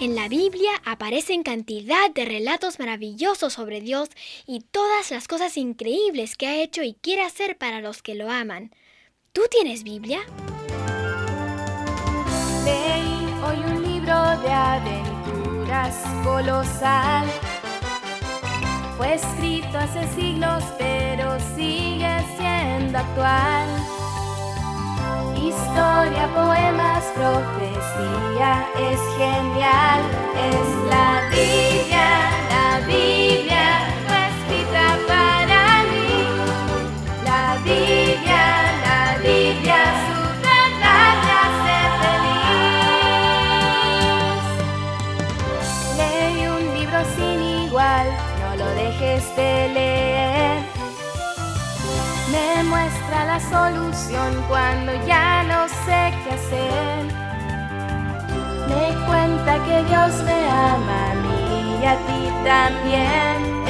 En la Biblia aparecen cantidad de relatos maravillosos sobre Dios y todas las cosas increíbles que ha hecho y quiere hacer para los que lo aman. ¿Tú tienes Biblia? Leí hoy un libro de aventuras colosal. Fue escrito hace siglos, pero sigue siendo actual. Poemas, profecía, es genial, es la Biblia, la Biblia, fue escrita para mí. La Biblia, la Biblia, su verdad me feliz. Leí un libro sin igual, no lo dejes de leer. Muestra la solución cuando ya no sé qué hacer. Me cuenta que Dios me ama a mí y a ti también.